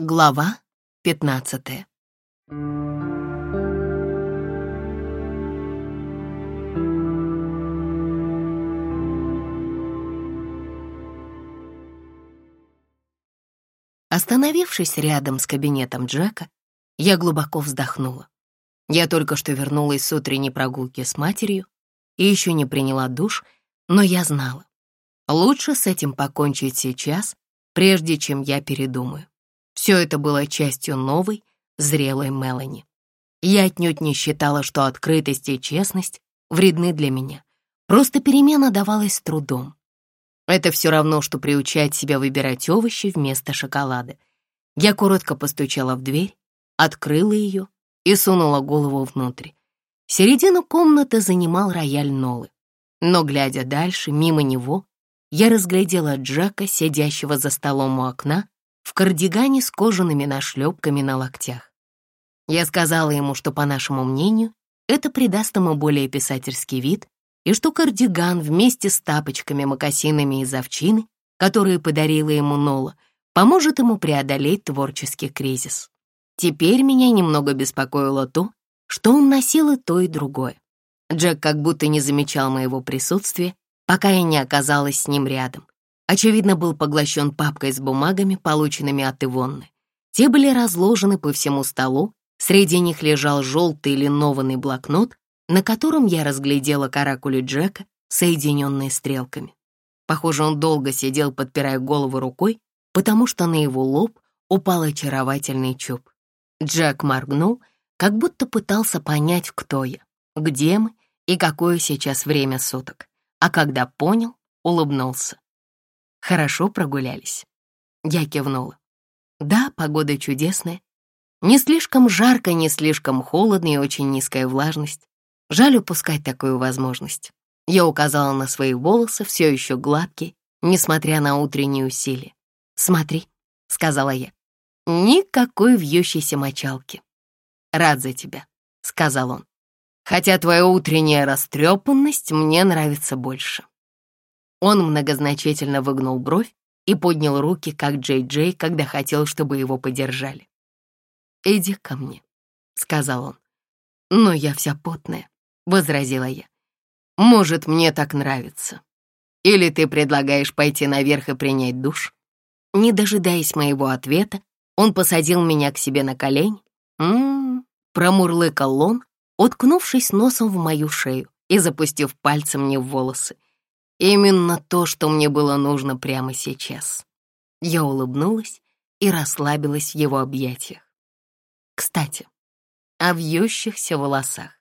Глава пятнадцатая Остановившись рядом с кабинетом Джека, я глубоко вздохнула. Я только что вернулась с утренней прогулки с матерью и еще не приняла душ, но я знала. Лучше с этим покончить сейчас, прежде чем я передумаю. Все это было частью новой, зрелой Мелани. Я отнюдь не считала, что открытость и честность вредны для меня. Просто перемена давалась трудом. Это все равно, что приучать себя выбирать овощи вместо шоколада. Я коротко постучала в дверь, открыла ее и сунула голову внутрь. Середину комнаты занимал рояль Нолы. Но, глядя дальше, мимо него, я разглядела Джека, сидящего за столом у окна, в кардигане с кожаными нашлепками на локтях. Я сказала ему, что, по нашему мнению, это придаст ему более писательский вид, и что кардиган вместе с тапочками, мокасинами из овчины, которые подарила ему Нола, поможет ему преодолеть творческий кризис. Теперь меня немного беспокоило то, что он носил и то, и другое. Джек как будто не замечал моего присутствия, пока я не оказалась с ним рядом. Очевидно, был поглощен папкой с бумагами, полученными от Ивонны. Те были разложены по всему столу, среди них лежал желтый линованный блокнот, на котором я разглядела каракули Джека, соединенные стрелками. Похоже, он долго сидел, подпирая голову рукой, потому что на его лоб упал очаровательный чуб. Джек моргнул, как будто пытался понять, кто я, где мы и какое сейчас время суток. А когда понял, улыбнулся. Хорошо прогулялись. Я кивнула. Да, погода чудесная. Не слишком жарко, не слишком холодно и очень низкая влажность. Жаль упускать такую возможность. Я указала на свои волосы, все еще гладкие, несмотря на утренние усилия. «Смотри», — сказала я, — «никакой вьющейся мочалки». «Рад за тебя», — сказал он. «Хотя твоя утренняя растрепанность мне нравится больше». Он многозначительно выгнул бровь и поднял руки, как Джей-Джей, когда хотел, чтобы его подержали. «Иди ко мне», — сказал он. «Но я вся потная», — возразила я. «Может, мне так нравится. Или ты предлагаешь пойти наверх и принять душ?» Не дожидаясь моего ответа, он посадил меня к себе на колени. «М-м-м», промурлыкал он, уткнувшись носом в мою шею и запустив пальцем мне в волосы. Именно то, что мне было нужно прямо сейчас. Я улыбнулась и расслабилась в его объятиях. Кстати, о вьющихся волосах.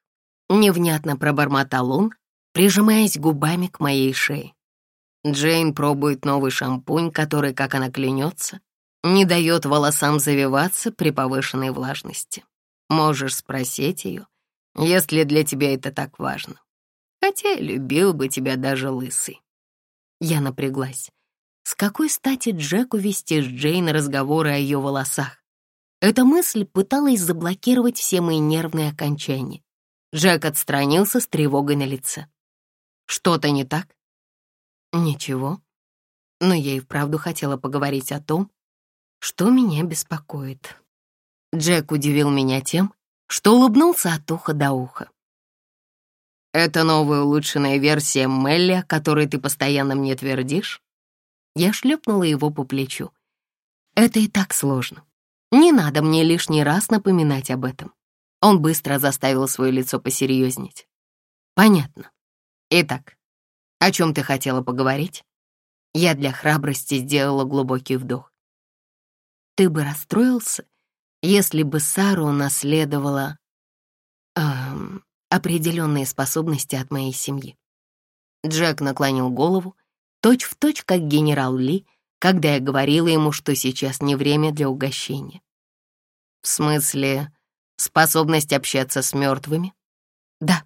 Невнятно пробормотал он, прижимаясь губами к моей шее. Джейн пробует новый шампунь, который, как она клянется, не дает волосам завиваться при повышенной влажности. Можешь спросить ее, если для тебя это так важно хотя любил бы тебя даже лысый. Я напряглась. С какой стати Джеку вести с Джейн разговоры о ее волосах? Эта мысль пыталась заблокировать все мои нервные окончания. Джек отстранился с тревогой на лице. «Что-то не так?» «Ничего. Но я и вправду хотела поговорить о том, что меня беспокоит». Джек удивил меня тем, что улыбнулся от уха до уха. Это новая улучшенная версия Мелли, о которой ты постоянно мне твердишь?» Я шлепнула его по плечу. «Это и так сложно. Не надо мне лишний раз напоминать об этом». Он быстро заставил свое лицо посерьезнеть. «Понятно. Итак, о чем ты хотела поговорить?» Я для храбрости сделала глубокий вдох. «Ты бы расстроился, если бы Сару унаследовала...» эм, определенные способности от моей семьи. Джек наклонил голову, точь-в-точь, точь, как генерал Ли, когда я говорила ему, что сейчас не время для угощения. В смысле, способность общаться с мертвыми? Да.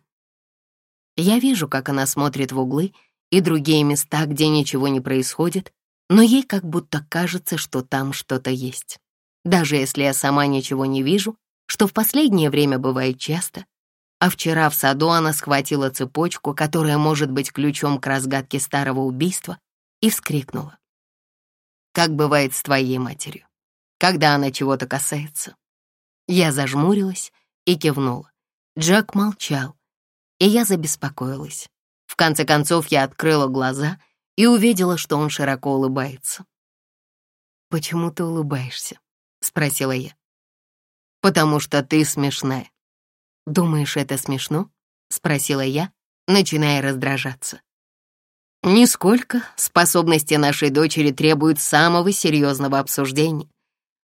Я вижу, как она смотрит в углы и другие места, где ничего не происходит, но ей как будто кажется, что там что-то есть. Даже если я сама ничего не вижу, что в последнее время бывает часто, а вчера в саду она схватила цепочку, которая может быть ключом к разгадке старого убийства, и вскрикнула. «Как бывает с твоей матерью. когда она чего-то касается. Я зажмурилась и кивнула. Джек молчал, и я забеспокоилась. В конце концов я открыла глаза и увидела, что он широко улыбается. «Почему ты улыбаешься?» — спросила я. «Потому что ты смешная». «Думаешь, это смешно?» — спросила я, начиная раздражаться. «Нисколько. Способности нашей дочери требуют самого серьезного обсуждения.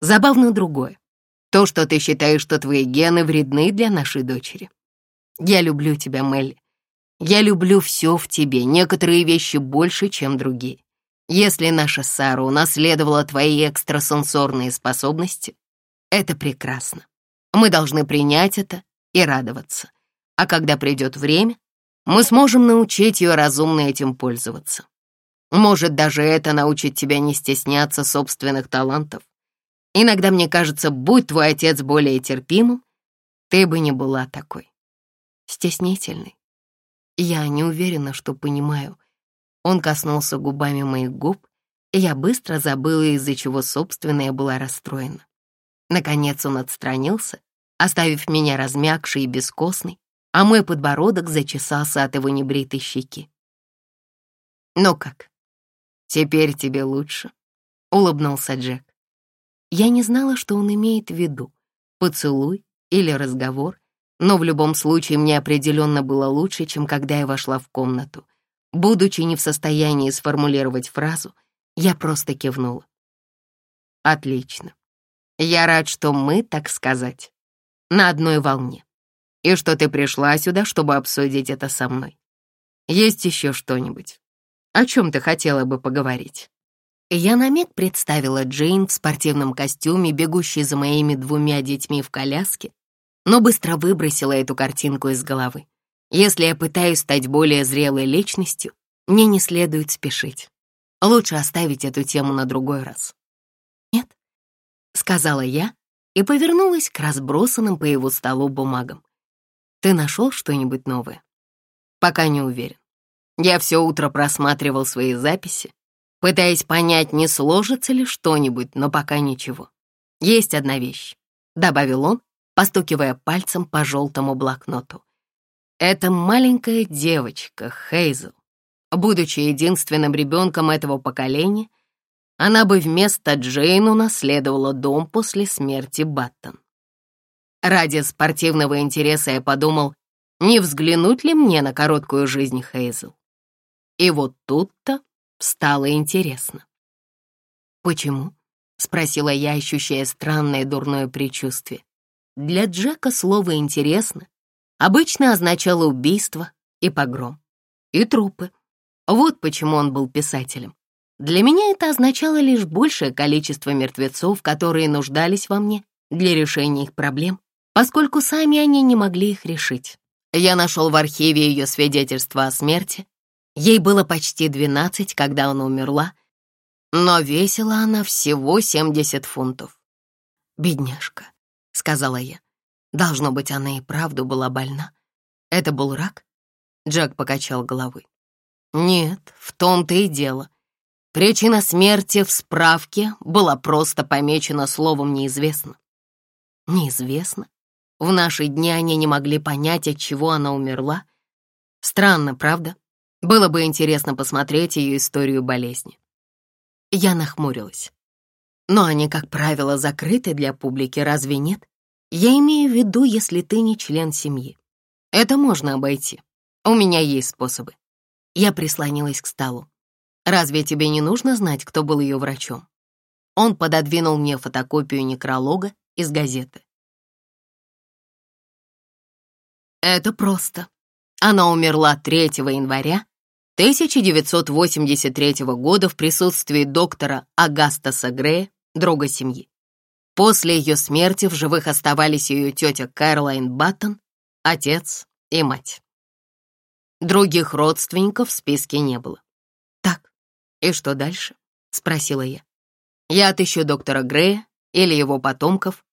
Забавно другое. То, что ты считаешь, что твои гены вредны для нашей дочери. Я люблю тебя, Мелли. Я люблю все в тебе, некоторые вещи больше, чем другие. Если наша Сара унаследовала твои экстрасенсорные способности, это прекрасно. Мы должны принять это и радоваться. А когда придет время, мы сможем научить ее разумно этим пользоваться. Может, даже это научит тебя не стесняться собственных талантов. Иногда мне кажется, будь твой отец более терпимым, ты бы не была такой. Стеснительной. Я не уверена, что понимаю. Он коснулся губами моих губ, и я быстро забыла, из-за чего, собственно, была расстроена. Наконец он отстранился, оставив меня размягшей и бескостной, а мой подбородок зачесался от его небритой щеки. «Ну как, теперь тебе лучше?» — улыбнулся Джек. Я не знала, что он имеет в виду, поцелуй или разговор, но в любом случае мне определенно было лучше, чем когда я вошла в комнату. Будучи не в состоянии сформулировать фразу, я просто кивнула. «Отлично. Я рад, что мы, так сказать, на одной волне, и что ты пришла сюда, чтобы обсудить это со мной. Есть еще что-нибудь? О чем ты хотела бы поговорить?» Я на миг представила Джейн в спортивном костюме, бегущей за моими двумя детьми в коляске, но быстро выбросила эту картинку из головы. Если я пытаюсь стать более зрелой личностью, мне не следует спешить. Лучше оставить эту тему на другой раз. «Нет», — сказала я и повернулась к разбросанным по его столу бумагам. «Ты нашел что-нибудь новое?» «Пока не уверен. Я все утро просматривал свои записи, пытаясь понять, не сложится ли что-нибудь, но пока ничего. Есть одна вещь», — добавил он, постукивая пальцем по желтому блокноту. Это маленькая девочка, Хейзел. Будучи единственным ребенком этого поколения, она бы вместо Джейн унаследовала дом после смерти Баттон. Ради спортивного интереса я подумал, не взглянуть ли мне на короткую жизнь Хейзел. И вот тут-то стало интересно. «Почему?» — спросила я, ощущая странное дурное предчувствие. Для Джека слово «интересно» обычно означало убийство и погром, и трупы. Вот почему он был писателем. Для меня это означало лишь большее количество мертвецов, которые нуждались во мне для решения их проблем, поскольку сами они не могли их решить. Я нашел в архиве ее свидетельство о смерти. Ей было почти 12, когда она умерла, но весила она всего 70 фунтов. Бедняжка. — сказала я. Должно быть, она и правду была больна. Это был рак? Джек покачал головой. Нет, в том-то и дело. Причина смерти в справке была просто помечена словом «неизвестно». Неизвестно? В наши дни они не могли понять, от чего она умерла. Странно, правда? Было бы интересно посмотреть ее историю болезни. Я нахмурилась. Но они, как правило, закрыты для публики, разве нет? Я имею в виду, если ты не член семьи. Это можно обойти. У меня есть способы. Я прислонилась к столу. Разве тебе не нужно знать, кто был ее врачом? Он пододвинул мне фотокопию некролога из газеты. Это просто. Она умерла 3 января 1983 года в присутствии доктора Агастаса Грея друга семьи. После ее смерти в живых оставались ее тетя Кэролайн Баттон, отец и мать. Других родственников в списке не было. «Так, и что дальше?» — спросила я. «Я отыщу доктора Грея или его потомков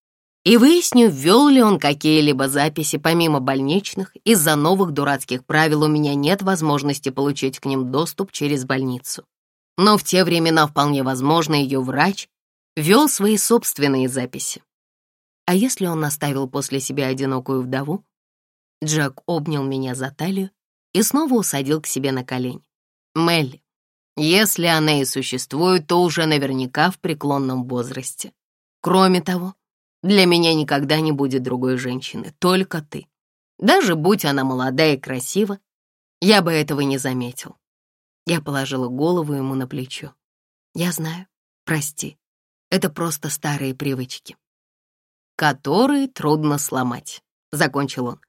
и выясню, ввел ли он какие-либо записи помимо больничных. Из-за новых дурацких правил у меня нет возможности получить к ним доступ через больницу. Но в те времена вполне возможно ее врач вел свои собственные записи. А если он оставил после себя одинокую вдову? Джек обнял меня за талию и снова усадил к себе на колени. Мелли, если она и существует, то уже наверняка в преклонном возрасте. Кроме того, для меня никогда не будет другой женщины, только ты. Даже будь она молодая и красива, я бы этого не заметил. Я положила голову ему на плечо. Я знаю, прости, это просто старые привычки, которые трудно сломать, — закончил он.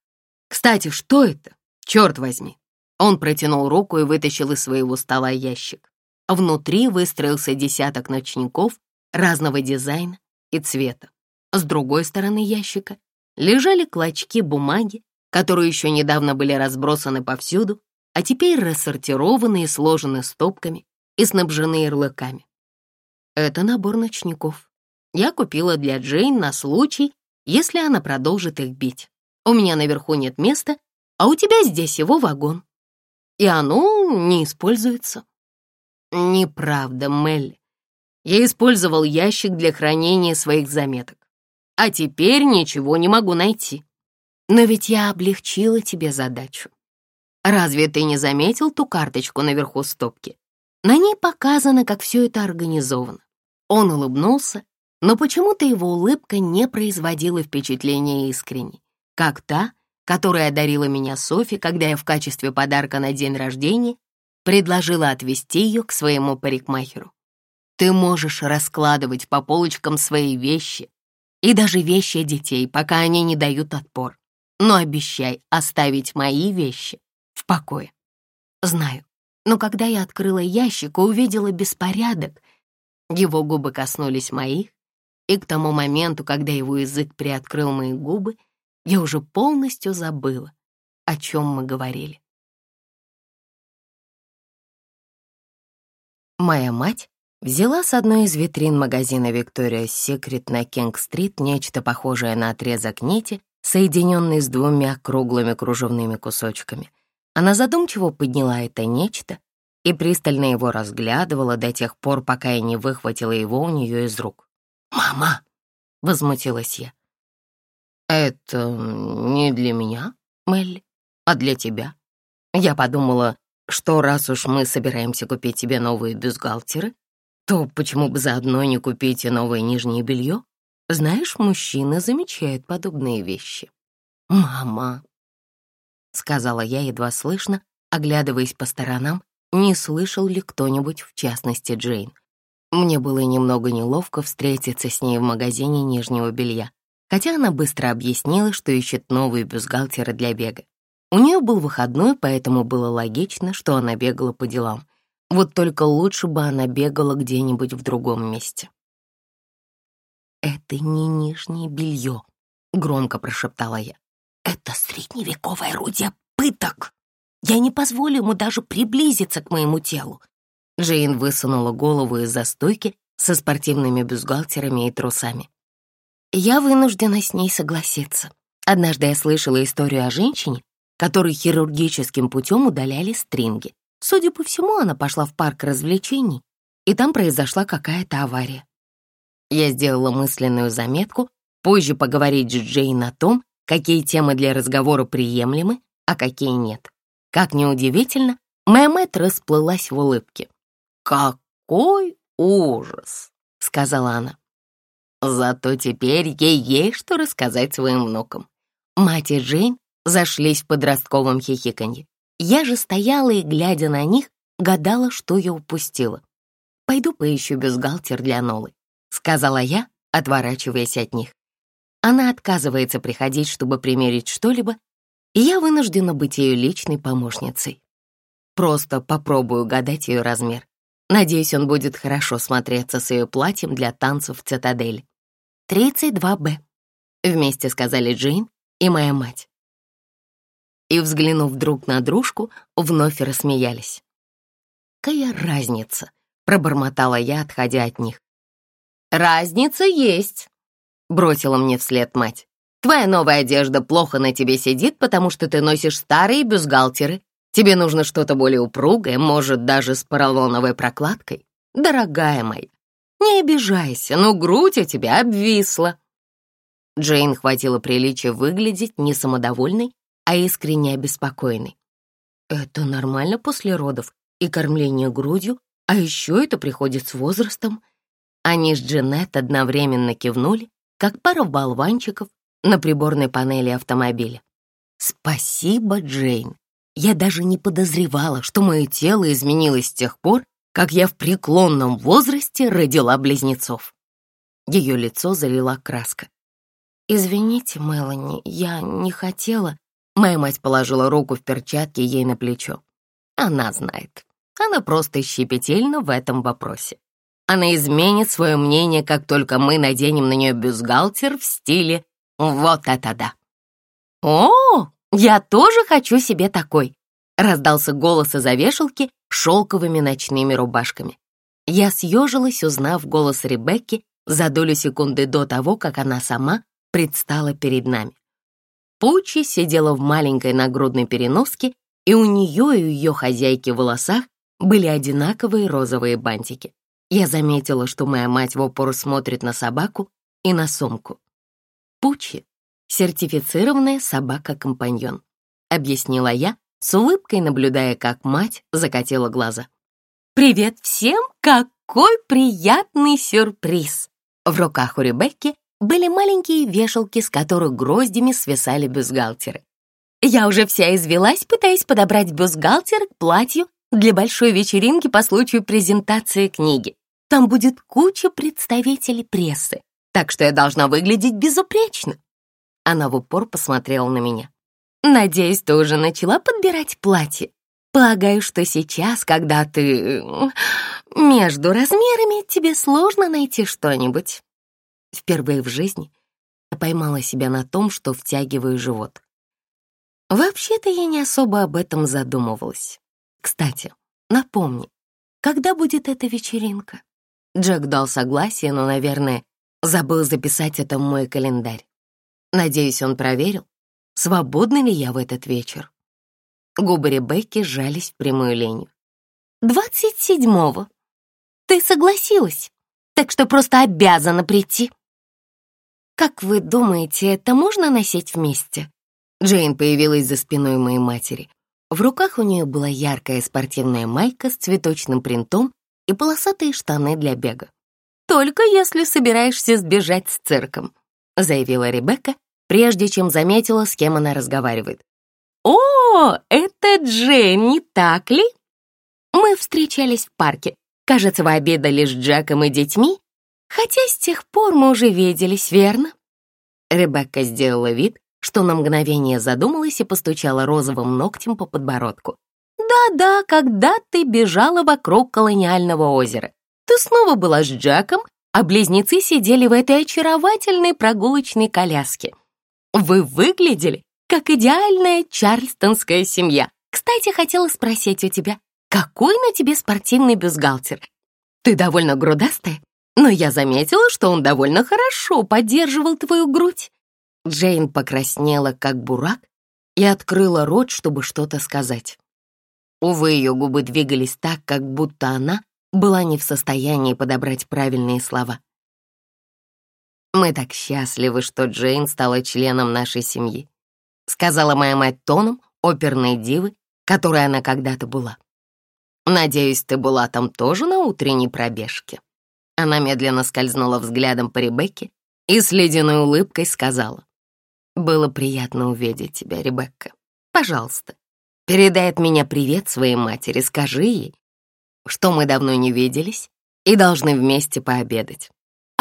Кстати, что это? Черт возьми. Он протянул руку и вытащил из своего стола ящик. Внутри выстроился десяток ночников разного дизайна и цвета. С другой стороны ящика лежали клочки бумаги, которые еще недавно были разбросаны повсюду, а теперь рассортированы и сложены стопками и снабжены ярлыками. Это набор ночников. Я купила для Джейн на случай, если она продолжит их бить. У меня наверху нет места, а у тебя здесь его вагон. И оно не используется. Неправда, Мелли. Я использовал ящик для хранения своих заметок а теперь ничего не могу найти. Но ведь я облегчила тебе задачу. Разве ты не заметил ту карточку наверху стопки? На ней показано, как все это организовано. Он улыбнулся, но почему-то его улыбка не производила впечатления искренней, как та, которая одарила меня Софи, когда я в качестве подарка на день рождения предложила отвезти ее к своему парикмахеру. Ты можешь раскладывать по полочкам свои вещи, и даже вещи детей, пока они не дают отпор. Но обещай оставить мои вещи в покое. Знаю, но когда я открыла ящик и увидела беспорядок, его губы коснулись моих, и к тому моменту, когда его язык приоткрыл мои губы, я уже полностью забыла, о чем мы говорили. Моя мать Взяла с одной из витрин магазина Victoria's Secret на Кинг-стрит нечто похожее на отрезок нити, соединенный с двумя круглыми кружевными кусочками. Она задумчиво подняла это нечто и пристально его разглядывала до тех пор, пока я не выхватила его у нее из рук. «Мама!» — возмутилась я. «Это не для меня, Мелли, а для тебя. Я подумала, что раз уж мы собираемся купить тебе новые бюстгальтеры, то почему бы заодно не купить и новое нижнее белье? Знаешь, мужчины замечают подобные вещи. «Мама», — сказала я едва слышно, оглядываясь по сторонам, не слышал ли кто-нибудь, в частности Джейн. Мне было немного неловко встретиться с ней в магазине нижнего белья, она быстро объяснила, что ищет новые бюстгальтеры для бега. У нее был выходной, поэтому было логично, что она бегала по делам. Вот только лучше бы она бегала где-нибудь в другом месте. «Это не нижнее белье», — громко прошептала я. «Это средневековое орудие пыток. Я не позволю ему даже приблизиться к моему телу». Джейн высунула голову из-за стойки со спортивными бюстгальтерами и трусами. Я вынуждена с ней согласиться. Однажды я слышала историю о женщине, которой хирургическим путем удаляли стринги. Судя по всему, она пошла в парк развлечений, и там произошла какая-то авария. Я сделала мысленную заметку позже поговорить с Джейн о том, какие темы для разговора приемлемы, а какие нет. Как неудивительно, моя мать расплылась в улыбке. «Какой ужас!» — сказала она. Зато теперь ей есть что рассказать своим внукам. Мать и Джейн зашлись в подростковом хихиканье. Я же стояла и, глядя на них, гадала, что я упустила. «Пойду поищу бюстгальтер для Нолы», — сказала я, отворачиваясь от них. Она отказывается приходить, чтобы примерить что-либо, и я вынуждена быть ее личной помощницей. Просто попробую гадать ее размер. Надеюсь, он будет хорошо смотреться с ее платьем для танцев в цитадели. «32Б», — вместе сказали Джейн и моя мать и, взглянув друг на дружку, вновь рассмеялись. «Какая разница?» — пробормотала я, отходя от них. «Разница есть», — бросила мне вслед мать. «Твоя новая одежда плохо на тебе сидит, потому что ты носишь старые бюстгальтеры. Тебе нужно что-то более упругое, может, даже с поролоновой прокладкой. Дорогая моя, Не обижайся, но грудь у тебя обвисла». Джейн хватило приличия выглядеть не самодовольной, а искренне обеспокоенной. «Это нормально после родов и кормления грудью, а еще это приходит с возрастом». Они с Джанет одновременно кивнули, как пара болванчиков на приборной панели автомобиля. «Спасибо, Джейн. Я даже не подозревала, что мое тело изменилось с тех пор, как я в преклонном возрасте родила близнецов». Ее лицо залила краска. «Извините, Мелани, я не хотела...» Моя мать положила руку в перчатке ей на плечо. Она знает. Она просто щепетильна в этом вопросе. Она изменит свое мнение, как только мы наденем на нее бюстгальтер в стиле «Вот это да!» «О, я тоже хочу себе такой!» Раздался голос из-за вешалки шелковыми ночными рубашками. Я съежилась, узнав голос Ребекки за долю секунды до того, как она сама предстала перед нами. Пучи сидела в маленькой нагрудной переноске, и у нее и у ее хозяйки в волосах были одинаковые розовые бантики. Я заметила, что моя мать в упор смотрит на собаку и на сумку. Пучи — сертифицированная собака-компаньон, объяснила я, с улыбкой наблюдая, как мать закатила глаза. «Привет всем! Какой приятный сюрприз!» В руках у Ребекки были маленькие вешалки, с которых гроздями свисали бюстгальтеры. Я уже вся извелась, пытаясь подобрать бюстгальтер к платью для большой вечеринки по случаю презентации книги. Там будет куча представителей прессы, так что я должна выглядеть безупречно. Она в упор посмотрела на меня. Надеюсь, ты уже начала подбирать платье. Полагаю, что сейчас, когда ты между размерами, тебе сложно найти что-нибудь. Впервые в жизни я поймала себя на том, что втягиваю живот. Вообще-то я не особо об этом задумывалась. Кстати, напомни, когда будет эта вечеринка? Джек дал согласие, но, наверное, забыл записать это в мой календарь. Надеюсь, он проверил, свободна ли я в этот вечер. Губы Ребекки сжались в прямую линию. «Двадцать седьмого. Ты согласилась, так что просто обязана прийти». «Как вы думаете, это можно носить вместе?» Джейн появилась за спиной моей матери. В руках у нее была яркая спортивная майка с цветочным принтом и полосатые штаны для бега. «Только если собираешься сбежать с цирком», — заявила Ребекка, прежде чем заметила, с кем она разговаривает. «О, это Джейн, не так ли?» Мы встречались в парке. Кажется, вы обедали с Джеком и детьми, хотя с тех пор мы уже виделись, верно?» Ребекка сделала вид, что на мгновение задумалась и постучала розовым ногтем по подбородку. Да-да, когда ты бежала вокруг колониального озера. Ты снова была с Джеком, а близнецы сидели в этой очаровательной прогулочной коляске. Вы выглядели, как идеальная чарльстонская семья. Кстати, хотела спросить у тебя, какой на тебе спортивный бюстгальтер? Ты довольно грудастая, но я заметила, что он довольно хорошо поддерживал твою грудь. Джейн покраснела, как бурак, и открыла рот, чтобы что-то сказать. Увы, ее губы двигались так, как будто она была не в состоянии подобрать правильные слова. «Мы так счастливы, что Джейн стала членом нашей семьи», сказала моя мать тоном оперной дивы, которой она когда-то была. «Надеюсь, ты была там тоже на утренней пробежке?» Она медленно скользнула взглядом по Ребекке и с ледяной улыбкой сказала. «Было приятно увидеть тебя, Ребекка. Пожалуйста, Передай от меня привет своей матери, скажи ей, что мы давно не виделись и должны вместе пообедать.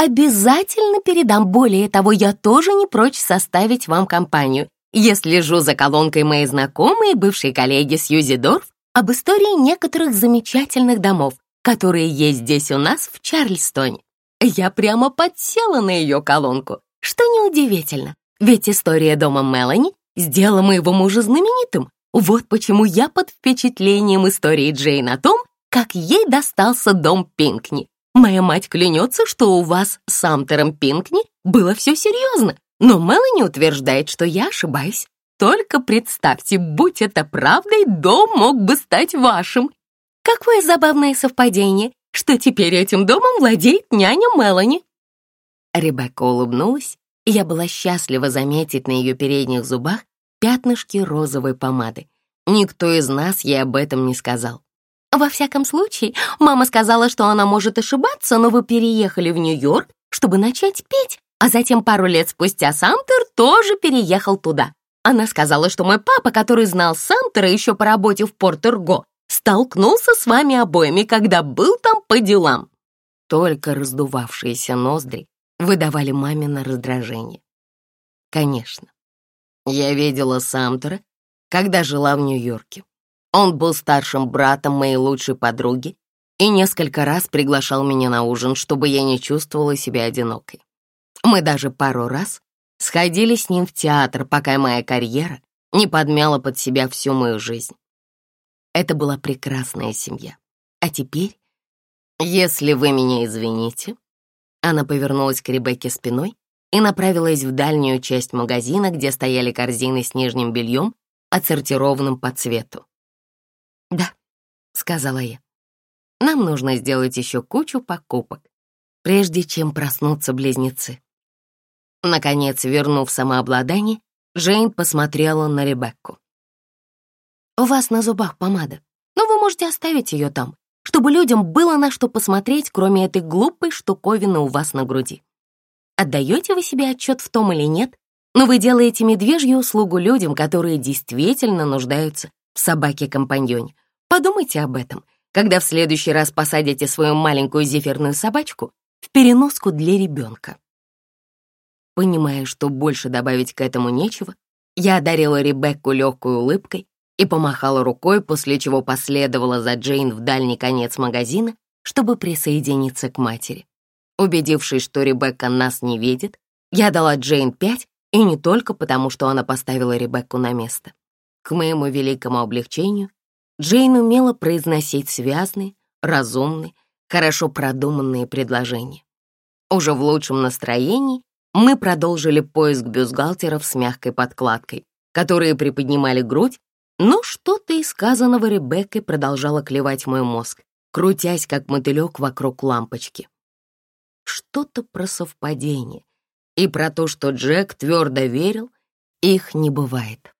Обязательно передам. Более того, я тоже не прочь составить вам компанию. Я слежу за колонкой моей знакомой и бывшей коллеги Сьюзи Дорф об истории некоторых замечательных домов, которые есть здесь у нас в Чарльстоне. Я прямо подсела на ее колонку, что неудивительно, ведь история дома Мелани сделала моего мужа знаменитым, вот почему я под впечатлением истории Джейн о том, как ей достался дом Пинкни. Моя мать клянется, что у вас с Амтером Пинкни было все серьезно, но Мелани утверждает, что я ошибаюсь. Только представьте, будь это правдой, дом мог бы стать вашим. Какое забавное совпадение. что теперь этим домом владеет няня Мелани». Ребекка улыбнулась, и я была счастлива заметить на ее передних зубах пятнышки розовой помады. Никто из нас ей об этом не сказал. «Во всяком случае, мама сказала, что она может ошибаться, но вы переехали в Нью-Йорк, чтобы начать петь, а затем пару лет спустя Самтер тоже переехал туда. Она сказала, что мой папа, который знал Самтера еще по работе в Портерго, столкнулся с вами обоими, когда был там по делам». Только раздувавшиеся ноздри выдавали мамино раздражение. Конечно, я видела Самтера, когда жила в Нью-Йорке. Он был старшим братом моей лучшей подруги и несколько раз приглашал меня на ужин, чтобы я не чувствовала себя одинокой. Мы даже пару раз сходили с ним в театр, пока моя карьера не подмяла под себя всю мою жизнь. Это была прекрасная семья. А теперь, если вы меня извините, она повернулась к Ребекке спиной и направилась в дальнюю часть магазина, где стояли корзины с нижним бельем, отсортированным по цвету. «Да», — сказала я, — «нам нужно сделать еще кучу покупок, прежде чем проснутся близнецы». Наконец, вернув самообладание, Джейн посмотрела на Ребекку. «У вас на зубах помада, но вы можете оставить ее там чтобы людям было на что посмотреть, кроме этой глупой штуковины у вас на груди. Отдаете вы себе отчет в том или нет, но вы делаете медвежью услугу людям, которые действительно нуждаются собаке-компаньоне. Подумайте об этом, когда в следующий раз посадите свою маленькую зефирную собачку в переноску для ребенка. Понимая, что больше добавить к этому нечего, я одарила Ребекку легкой улыбкой и помахала рукой, после чего последовала за Джейн в дальний конец магазина, чтобы присоединиться к матери. Убедившись, что Ребекка нас не видит, я дала Джейн пять, и не только потому, что она поставила Ребекку на место. К моему великому облегчению, Джейн умела произносить связные, разумные, хорошо продуманные предложения. Уже в лучшем настроении мы продолжили поиск бюстгальтеров с мягкой подкладкой, которые приподнимали грудь но что-то из сказанного Ребеккой продолжало клевать мой мозг, крутясь, как мотылек вокруг лампочки. Что-то про совпадение и про то, что Джек твердо верил, их не бывает.